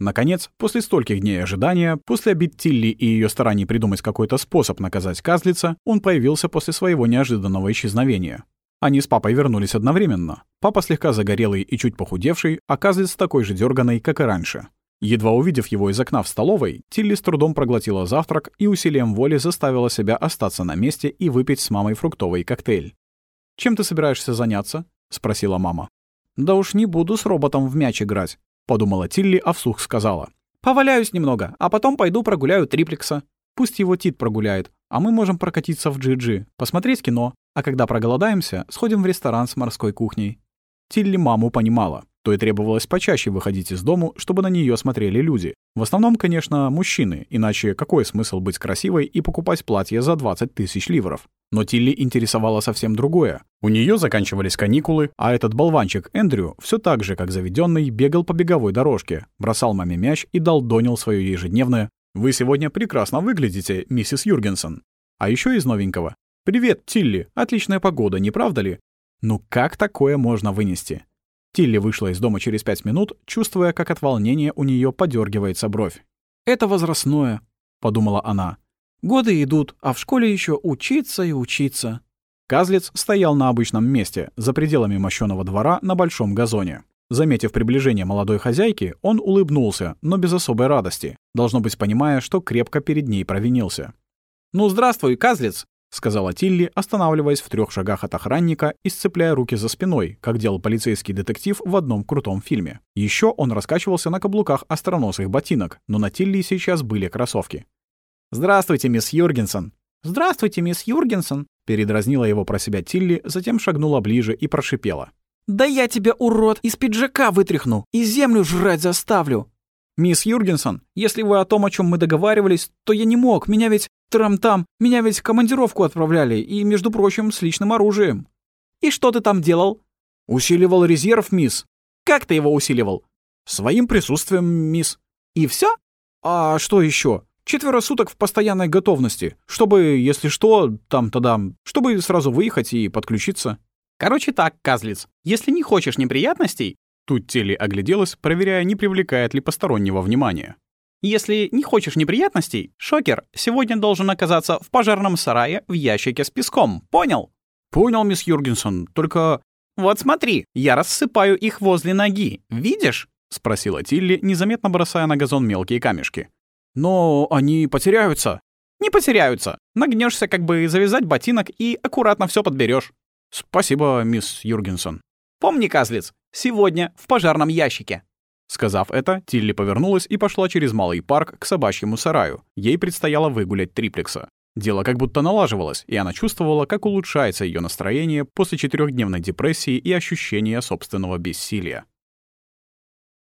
Наконец, после стольких дней ожидания, после обид Тилли и ее стараний придумать какой-то способ наказать Казлица, он появился после своего неожиданного исчезновения. Они с папой вернулись одновременно. Папа слегка загорелый и чуть похудевший, а Казлиц такой же дерганый, как и раньше. Едва увидев его из окна в столовой, Тилли с трудом проглотила завтрак и усилием воли заставила себя остаться на месте и выпить с мамой фруктовый коктейль. «Чем ты собираешься заняться?» — спросила мама. «Да уж не буду с роботом в мяч играть», — подумала Тилли, а вслух сказала. «Поваляюсь немного, а потом пойду прогуляю триплекса. Пусть его Тит прогуляет, а мы можем прокатиться в GG, посмотреть кино, а когда проголодаемся, сходим в ресторан с морской кухней». Тилли маму понимала. То и требовалось почаще выходить из дому, чтобы на нее смотрели люди. В основном, конечно, мужчины, иначе какой смысл быть красивой и покупать платье за 20 тысяч ливров? Но Тилли интересовало совсем другое. У нее заканчивались каникулы, а этот болванчик Эндрю все так же, как заведенный, бегал по беговой дорожке, бросал маме мяч и долдонил свое ежедневное «Вы сегодня прекрасно выглядите, миссис Юргенсон». А еще из новенького «Привет, Тилли, отличная погода, не правда ли?» Ну как такое можно вынести? Тилли вышла из дома через пять минут, чувствуя, как от волнения у нее подергивается бровь. «Это возрастное», — подумала она. «Годы идут, а в школе еще учиться и учиться». Казлец стоял на обычном месте, за пределами мощеного двора на большом газоне. Заметив приближение молодой хозяйки, он улыбнулся, но без особой радости, должно быть понимая, что крепко перед ней провинился. «Ну, здравствуй, Казлец!» — сказала Тилли, останавливаясь в трех шагах от охранника и сцепляя руки за спиной, как делал полицейский детектив в одном крутом фильме. Еще он раскачивался на каблуках остроносых ботинок, но на Тилли сейчас были кроссовки. «Здравствуйте, мисс Юргенсон!» «Здравствуйте, мисс Юргенсон!» Передразнила его про себя Тилли, затем шагнула ближе и прошипела. «Да я тебя, урод, из пиджака вытряхну и землю жрать заставлю!» «Мисс Юргенсон, если вы о том, о чем мы договаривались, то я не мог, меня ведь Трам-там, меня ведь в командировку отправляли, и, между прочим, с личным оружием. И что ты там делал? Усиливал резерв, мисс. Как ты его усиливал? Своим присутствием, мисс. И все? А что еще? Четверо суток в постоянной готовности, чтобы, если что, там-то чтобы сразу выехать и подключиться. Короче так, Казлиц, если не хочешь неприятностей... Тут Телли огляделась, проверяя, не привлекает ли постороннего внимания. Если не хочешь неприятностей, Шокер сегодня должен оказаться в пожарном сарае в ящике с песком, понял? Понял, мисс Юргенсон, только... Вот смотри, я рассыпаю их возле ноги, видишь? Спросила Тилли, незаметно бросая на газон мелкие камешки. Но они потеряются. Не потеряются. Нагнешься, как бы завязать ботинок и аккуратно все подберешь. Спасибо, мисс Юргенсон. Помни, Казлиц, сегодня в пожарном ящике. Сказав это, Тилли повернулась и пошла через малый парк к собачьему сараю. Ей предстояло выгулять триплекса. Дело как будто налаживалось, и она чувствовала, как улучшается ее настроение после четырехдневной депрессии и ощущения собственного бессилия.